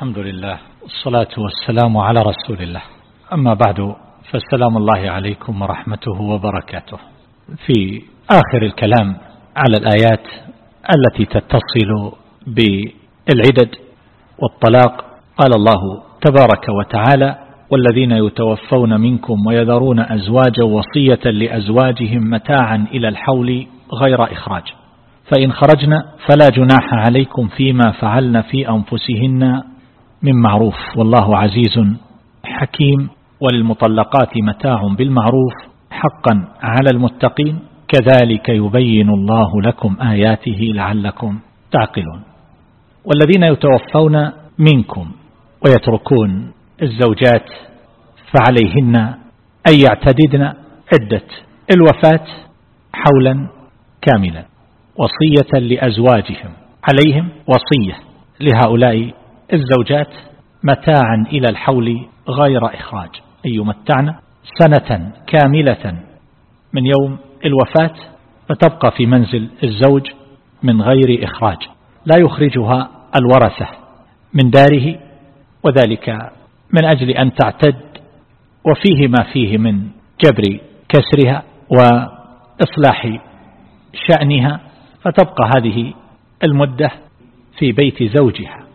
الحمد لله والصلاة والسلام على رسول الله. أما بعد فالسلام الله عليكم ورحمته وبركاته. في آخر الكلام على الآيات التي تتصل بالعدد والطلاق قال الله تبارك وتعالى والذين يتوفون منكم ويذرون أزواجا وصية لأزواجهم متاعا إلى الحول غير إخراج. فإن خرجنا فلا جناح عليكم فيما فعلن في أنفسهن من معروف والله عزيز حكيم وللمطلقات متاع بالمعروف حقا على المتقين كذلك يبين الله لكم آياته لعلكم تعقلون والذين يتوفون منكم ويتركون الزوجات فعليهن أن يعتددن عدة الوفاة حولا كاملا وصية لأزواجهم عليهم وصية لهؤلاء الزوجات متاعا إلى الحول غير إخراج. أي يمتعن سنة كاملة من يوم الوفاة فتبقى في منزل الزوج من غير إخراج. لا يخرجها الورثة من داره وذلك من أجل أن تعتد وفيه ما فيه من جبر كسرها وإصلاح شأنها فتبقى هذه المدة في بيت زوجها.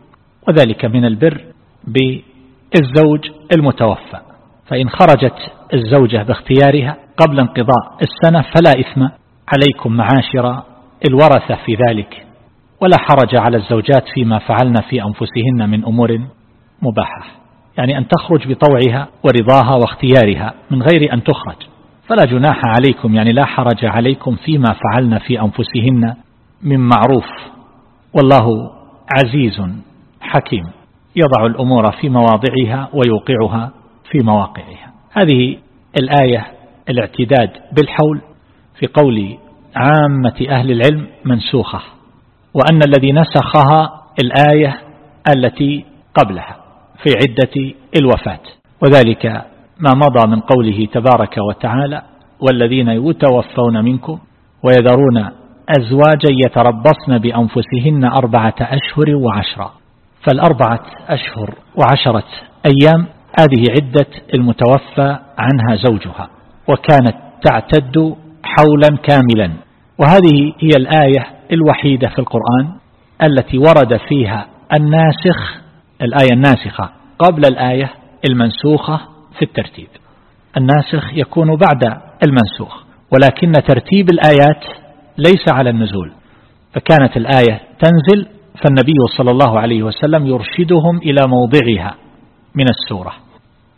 وذلك من البر بالزوج المتوفى. فإن خرجت الزوجة باختيارها قبل انقضاء السنة فلا إثم عليكم معاشر الورثة في ذلك. ولا حرج على الزوجات فيما فعلن في أنفسهن من أمور مباحة. يعني أن تخرج بطوعها ورضاها واختيارها من غير أن تخرج. فلا جناح عليكم يعني لا حرج عليكم فيما فعلن في أنفسهن من معروف. والله عزيز حكيم يضع الأمور في مواضعها ويوقعها في مواقعها. هذه الآية الاعتداد بالحول في قول عامة أهل العلم منسوخة وأن الذي نسخها الآية التي قبلها في عدة الوفاة. وذلك ما مضى من قوله تبارك وتعالى والذين يتوفون منكم ويذرون أزواجا يتربصن بأنفسهن أربعة أشهر وعشرة فالأربعة أشهر وعشرة أيام هذه عدة المتوفى عنها زوجها وكانت تعتد حولا كاملا. وهذه هي الآية الوحيدة في القرآن التي ورد فيها الناسخ الآية الناسخة قبل الآية المنسوخة في الترتيب. الناسخ يكون بعد المنسوخ ولكن ترتيب الآيات ليس على النزول فكانت الآية تنزل فالنبي صلى الله عليه وسلم يرشدهم إلى موضعها من السورة.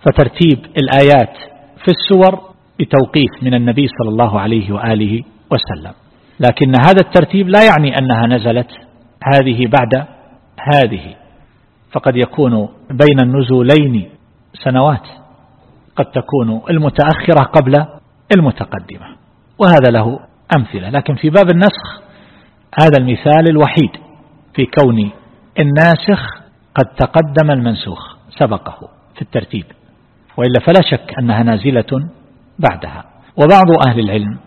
فترتيب الآيات في السور بتوقيف من النبي صلى الله عليه وآله وسلم. لكن هذا الترتيب لا يعني أنها نزلت هذه بعد هذه. فقد يكون بين النزولين سنوات قد تكون المتأخرة قبل المتقدمة. وهذا له أمثلة. لكن في باب النسخ هذا المثال الوحيد. في كون الناسخ قد تقدم المنسوخ سبقه في الترتيب. وإلا فلا شك أنها نازلة بعدها. وبعض أهل العلم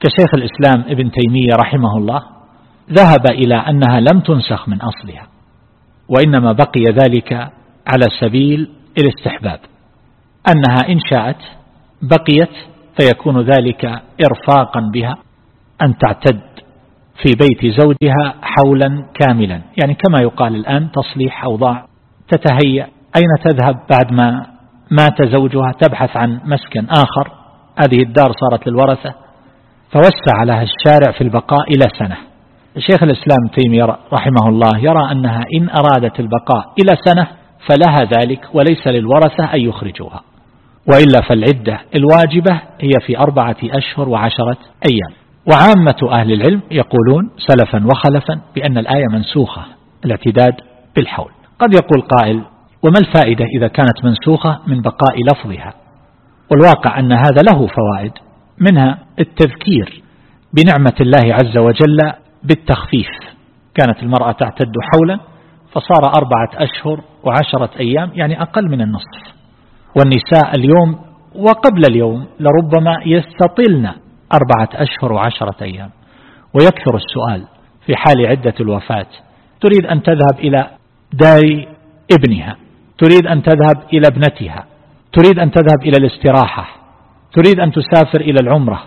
كشيخ الإسلام ابن تيمية رحمه الله ذهب إلى أنها لم تنسخ من أصلها وإنما بقي ذلك على سبيل الاستحباب. أنها إن شاءت بقيت فيكون ذلك إرفاقا بها أن تعتد في بيت زوجها حولا كاملا. يعني كما يقال الآن تصليح أوضاع تتهيأ. أين تذهب بعد ما مات زوجها؟ تبحث عن مسكن آخر. هذه الدار صارت للورثة. فوسع لها الشارع في البقاء إلى سنة. شيخ الإسلام تيمية رحمه الله يرى أنها إن أرادت البقاء إلى سنة فلها ذلك وليس للورثة أن يخرجوها. وإلا فالعدة الواجبة هي في أربعة أشهر وعشرة أيام. وعامة أهل العلم يقولون سلفا وخلفا بأن الآية منسوخة الاعتداد بالحول. قد يقول قائل وما الفائدة إذا كانت منسوخة من بقاء لفظها؟ والواقع أن هذا له فوائد منها التذكير بنعمة الله عز وجل بالتخفيف. كانت المرأة تعتد حولا فصار أربعة أشهر وعشرة أيام يعني أقل من النصف. والنساء اليوم وقبل اليوم لربما يستطلن أربعة أشهر وعشرة أيام. ويكثر السؤال في حال عدة الوفاة. تريد أن تذهب إلى دار ابنها. تريد أن تذهب إلى ابنتها. تريد أن تذهب إلى الاستراحة. تريد أن تسافر إلى العمرة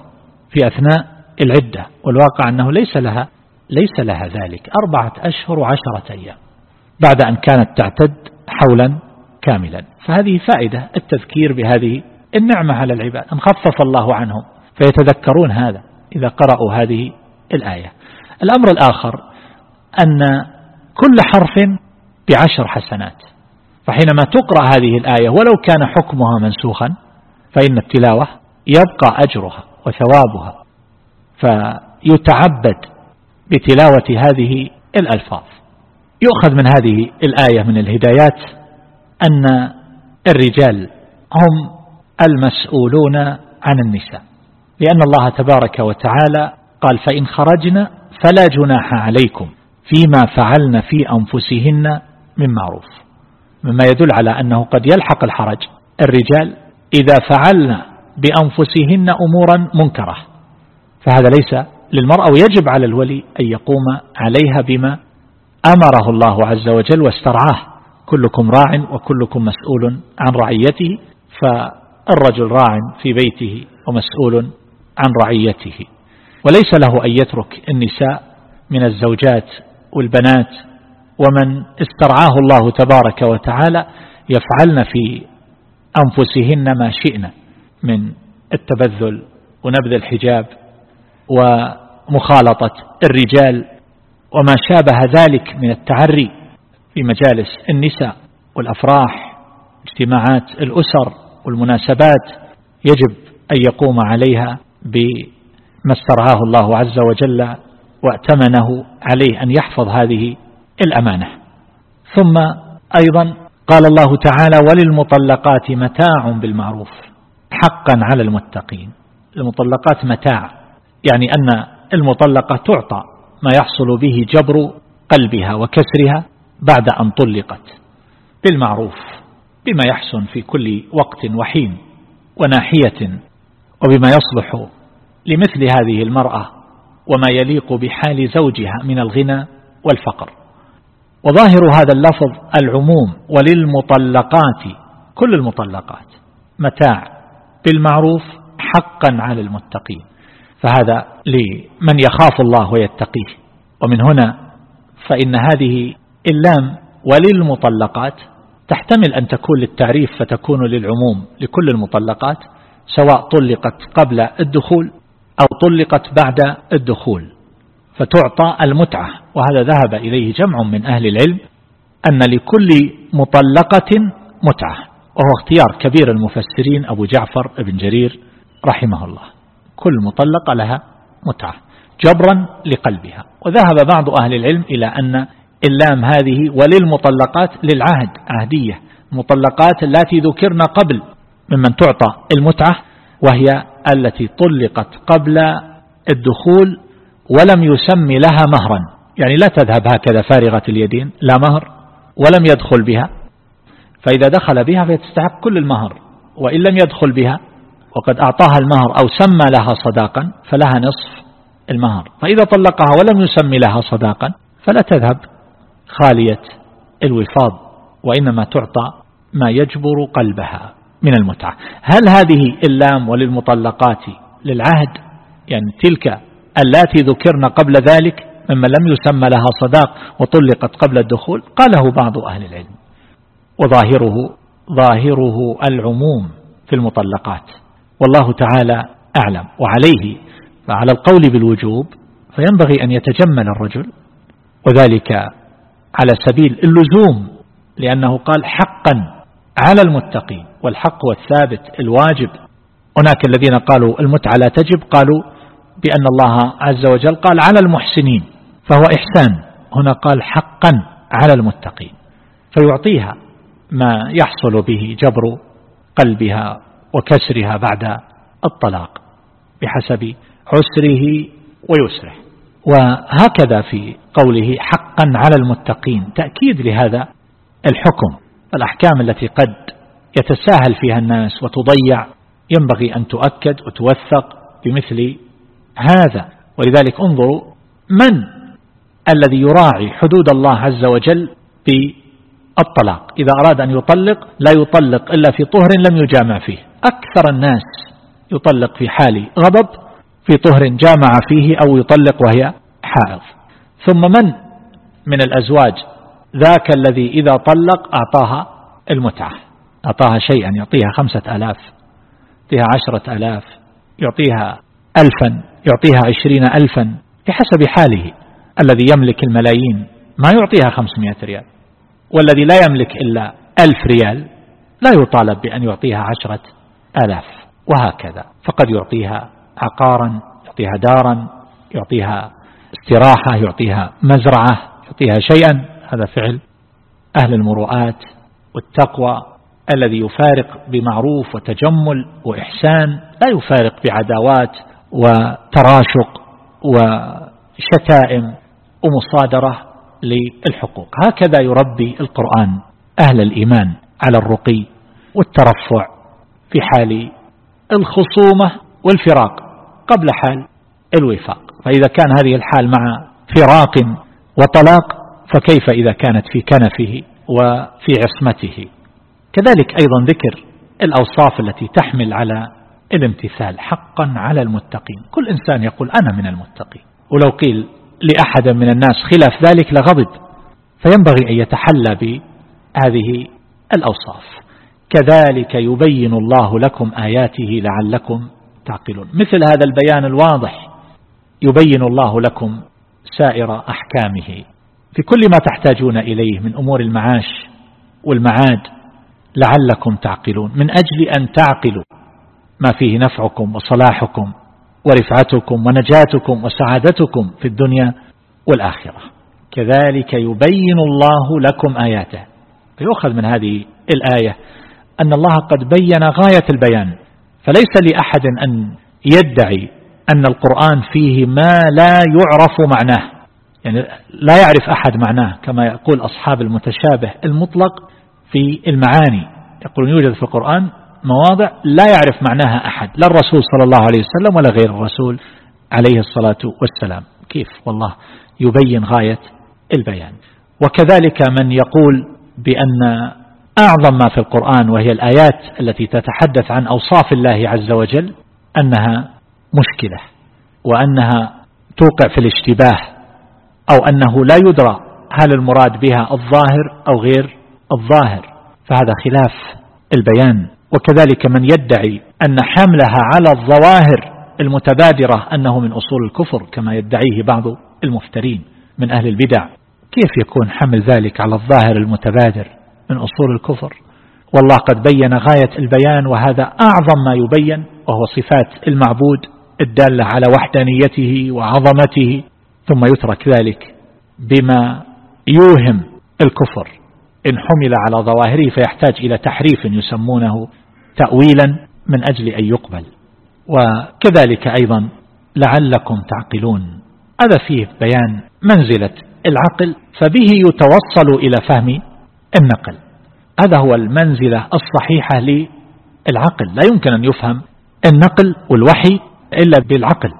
في أثناء العدة. والواقع أنه ليس لها ليس لها ذلك. أربعة أشهر وعشرة أيام. بعد أن كانت تعتد حولا كاملا. فهذه فائدة التذكير بهذه النعمة على العباد. أن خفف الله عنهم. فيتذكرون هذا إذا قرأوا هذه الآية. الأمر الآخر أن كل حرف بعشر حسنات فحينما تقرأ هذه الآية ولو كان حكمها منسوخا فإن التلاوة يبقى أجرها وثوابها فيتعبد بتلاوة هذه الألفاظ. يؤخذ من هذه الآية من الهدايات أن الرجال هم المسؤولون عن النساء. لأن الله تبارك وتعالى قال فإن خرجنا فلا جناح عليكم فيما فعلن في أنفسهن من معروف. مما يدل على أنه قد يلحق الحرج. الرجال إذا فعلن بأنفسهن أمورا منكرة فهذا ليس للمرأة ويجب على الولي أن يقوم عليها بما أمره الله عز وجل واسترعاه. كلكم راع وكلكم مسؤول عن رعيته فالرجل راع في بيته ومسؤول عن رعيته. وليس له أن يترك النساء من الزوجات والبنات. ومن استرعاه الله تبارك وتعالى يفعلن في أنفسهن ما شئن من التبذل ونبذ الحجاب ومخالطة الرجال. وما شابه ذلك من التعري في مجالس النساء والأفراح اجتماعات الأسر والمناسبات يجب أن يقوم عليها. بما استرعاه الله عز وجل واتمنه عليه أن يحفظ هذه الأمانة. ثم أيضا قال الله تعالى وللمطلقات متاع بالمعروف حقا على المتقين. المطلقات متاع يعني أن المطلقة تعطى ما يحصل به جبر قلبها وكسرها بعد أن طلقت بالمعروف بما يحسن في كل وقت وحين وناحية وبما يصلح لمثل هذه المرأة وما يليق بحال زوجها من الغنى والفقر. وظاهر هذا اللفظ العموم وللمطلقات كل المطلقات متاع بالمعروف حقا على المتقين. فهذا لمن يخاف الله ويتقيه. ومن هنا فإن هذه اللام وللمطلقات تحتمل أن تكون للتعريف فتكون للعموم لكل المطلقات. سواء طلقت قبل الدخول أو طلقت بعد الدخول فتعطى المتعة. وهذا ذهب إليه جمع من أهل العلم أن لكل مطلقة متعة وهو اختيار كبير المفسرين أبو جعفر بن جرير رحمه الله. كل مطلقة لها متعة جبرا لقلبها. وذهب بعض أهل العلم إلى أن اللام هذه وللمطلقات للعهد عهدية مطلقات التي ذكرنا قبل ممن تعطى المتعة وهي التي طلقت قبل الدخول ولم يسمي لها مهرا. يعني لا تذهب هكذا فارغة اليدين لا مهر ولم يدخل بها. فإذا دخل بها فتستحق كل المهر وإن لم يدخل بها وقد أعطاها المهر أو سمى لها صداقا فلها نصف المهر. فإذا طلقها ولم يسمي لها صداقا فلا تذهب خالية الوفاض وإنما تعطى ما يجبر قلبها. من المتعة. هل هذه اللام وللمطلقات للعهد؟ يعني تلك اللاتي ذكرن قبل ذلك ممن لم يسمى لها صداق وطلقت قبل الدخول؟ قاله بعض أهل العلم. وظاهره ظاهره العموم في المطلقات. والله تعالى أعلم. وعليه فعلى القول بالوجوب فينبغي أن يتجمل الرجل. وذلك على سبيل اللزوم لأنه قال حقا على المتقين والحق والثابت الواجب. هناك الذين قالوا المتعة لا تجب قالوا بأن الله عز وجل قال على المحسنين فهو إحسان. هنا قال حقا على المتقين فيعطيها ما يحصل به جبر قلبها وكسرها بعد الطلاق بحسب عسره ويسره. وهكذا في قوله حقا على المتقين تأكيد لهذا الحكم. الأحكام التي قد يتساهل فيها الناس وتضيع ينبغي أن تؤكد وتوثق بمثل هذا. ولذلك انظروا من الذي يراعي حدود الله عز وجل الطلاق إذا أراد أن يطلق لا يطلق إلا في طهر لم يجامع فيه. أكثر الناس يطلق في حال غضب في طهر جامع فيه أو يطلق وهي حائض. ثم من من الأزواج ذاك الذي إذا طلق أعطاها المتعة. أعطاها شيئا يعطيها خمسة ألاف يعطيها عشرة ألاف يعطيها ألفا يعطيها عشرين ألفا بحسب حاله الذي يملك الملايين. ما يعطيها خمسمائة ريال. والذي لا يملك إلا ألف ريال لا يطالب بأن يعطيها عشرة آلاف. وهكذا. فقد يعطيها عقارا يعطيها دارا يعطيها استراحة يعطيها مزرعة يعطيها شيئا. هذا فعل أهل المروءات والتقوى الذي يفارق بمعروف وتجمل وإحسان لا يفارق بعداوات وتراشق وشتائم ومصادرة للحقوق. هكذا يربي القرآن أهل الإيمان على الرقي والترفع في حال الخصومة والفراق قبل حال الوفاق. فإذا كان هذه الحال مع فراق وطلاق فكيف إذا كانت في كنفه وفي عصمته؟ كذلك أيضا ذكر الأوصاف التي تحمل على الامتثال حقا على المتقين. كل إنسان يقول أنا من المتقين. ولو قيل لأحد من الناس خلاف ذلك لغضب. فينبغي أن يتحلى بهذه الأوصاف. كذلك يبين الله لكم آياته لعلكم تعقلون. مثل هذا البيان الواضح. يبين الله لكم سائر أحكامه. في كل ما تحتاجون إليه من أمور المعاش والمعاد لعلكم تعقلون. من أجل أن تعقلوا ما فيه نفعكم وصلاحكم ورفعتكم ونجاتكم وسعادتكم في الدنيا والآخرة. كذلك يبين الله لكم آياته. فيؤخذ من هذه الآية أن الله قد بين غاية البيان. فليس لأحد أن يدعي أن القرآن فيه ما لا يعرف معناه. يعني لا يعرف أحد معناه كما يقول أصحاب المتشابه المطلق في المعاني. يقولون يوجد في القرآن مواضع لا يعرف معناها أحد لا الرسول صلى الله عليه وسلم ولا غير الرسول عليه الصلاة والسلام. كيف؟ والله يبين غاية البيان. وكذلك من يقول بأن أعظم ما في القرآن وهي الآيات التي تتحدث عن أوصاف الله عز وجل أنها مشكلة وأنها توقع في الاشتباه أو أنه لا يدرى هل المراد بها الظاهر أو غير الظاهر. فهذا خلاف البيان. وكذلك من يدعي أن حملها على الظواهر المتبادرة أنه من أصول الكفر كما يدعيه بعض المفترين من أهل البدع. كيف يكون حمل ذلك على الظاهر المتبادر من أصول الكفر؟ والله قد بين غاية البيان وهذا أعظم ما يبين وهو صفات المعبود الدالة على وحدانيته وعظمته. ثم يترك ذلك بما يوهم الكفر. إن حمل على ظواهره فيحتاج إلى تحريف يسمونه تأويلا من أجل أن يقبل. وكذلك أيضا لعلكم تعقلون. هذا فيه بيان منزلة العقل فبه يتوصل إلى فهم النقل. هذا هو المنزلة الصحيحة للعقل. لا يمكن أن يفهم النقل والوحي إلا بالعقل.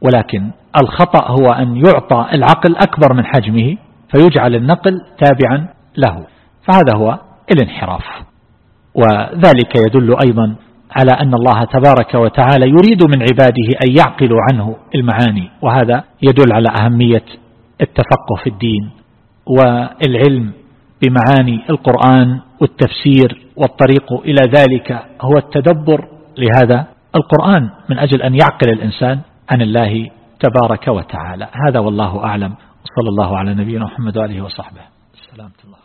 ولكن الخطأ هو أن يعطى العقل أكبر من حجمه فيجعل النقل تابعا له. فهذا هو الانحراف. وذلك يدل أيضا على أن الله تبارك وتعالى يريد من عباده أن يعقلوا عنه المعاني. وهذا يدل على أهمية التفقه في الدين والعلم بمعاني القرآن والتفسير والطريق إلى ذلك هو التدبر. لهذا القرآن من أجل أن يعقل الإنسان عن الله تبارك وتعالى. هذا والله أعلم. وصلى الله على نبينا محمد وآله وصحبه. سلامة الله.